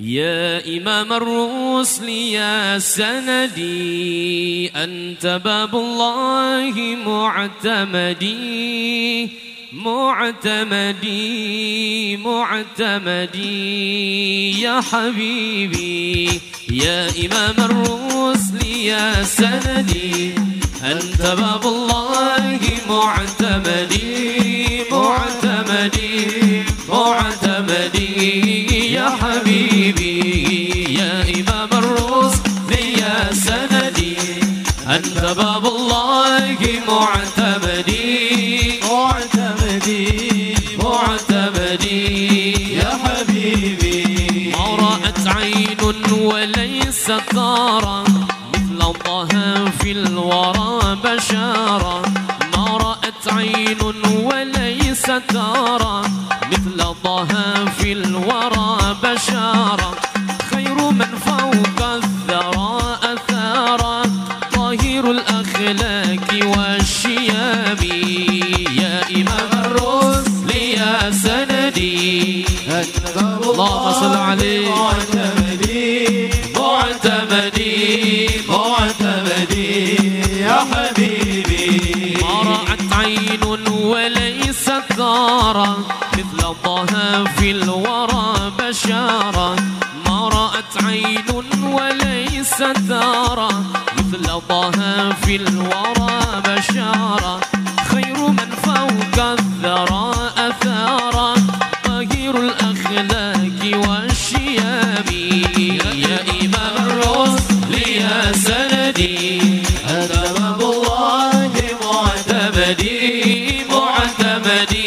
يا إمام الرسل يا سندي أنت باب الله معتمدي معتمدي معتمدي. يا حبيبي يا إمام الرسل يا سندي أنت باب الله معتمدي معتمدي معتمدي. حبيبي يا إمام الرسل يا سندي. أنت باب الله معتمدي. معتمدي. معتمدي. يا حبيبي. ما رأت عين وليس ترى مثل طه في الورى بشارة ما رأت عين وليس ترى مثل طه في الورى بشارة خير من فوق الثرى أثارا. طاهر الأخلاق والشياب يا إمام الرسل يا سندي. اللهم صل عليه. معتمدي معتمدي. ثارا مثل طه في الورى بشارة. ما رأت عين وليس ثارا مثل طه في الورى بشارة. خير من فوق الثرى أثارا طاهر الأخلاق والشياب يا إمام الرسل يا سندي باب الله معتمدي معتمدي.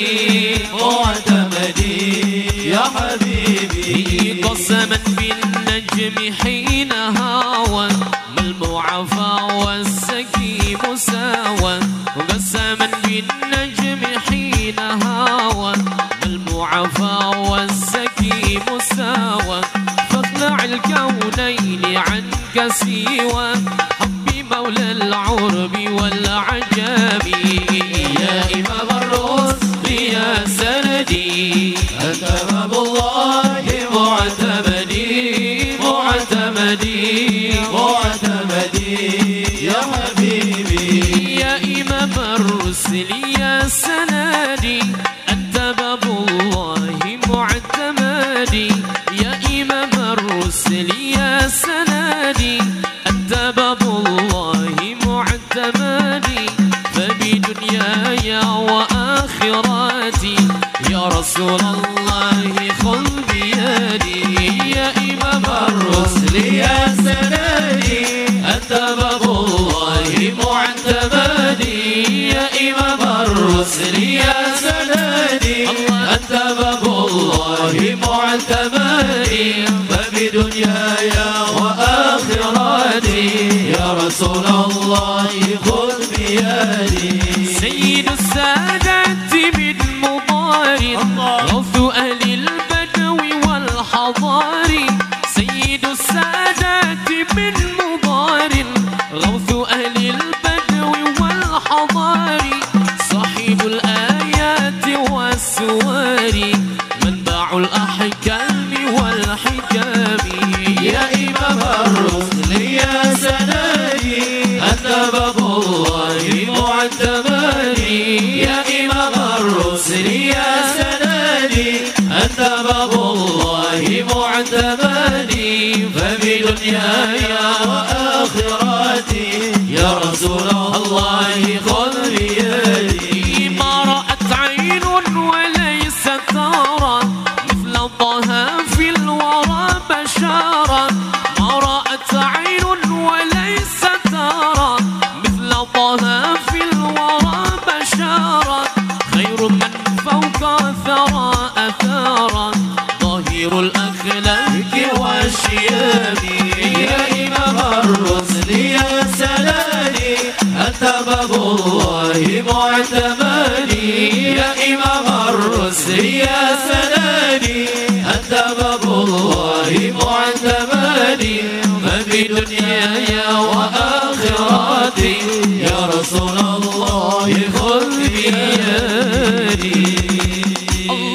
المعافى والسكي مساوى قسما بالنجم حين هاوى. ما المعافى والسكي مساوى فاخلع الكونين عنك سوى يا حبيبي. يا إمام الرسل يا سندي أنت باب الله معتمدي يا إمام الرسل يا سندي أنت باب الله معتمدي فبدنياي وآخراتي يا رسول الله خذ بيدي. يا إمام الرسل باب الله معتمدي فبدنياي وآخراتي. يا رسول الله خذ بيدي. سيد السادات من مضار غوث أهل البدو والحضار سيد السادات من مضار غوث سندي أنت باب الله معتمدي يا إمام الرسل يا سندي أنت باب الله معتمدي فبدنياي وآخراتي ظاهر الأخلاق والشياب يا إمام الرسل يا سلالي أنت باب الله معتمدي. يا إمام الرسل يا سلالي أنت باب الله معتمدي. فبدنياي وآخراتي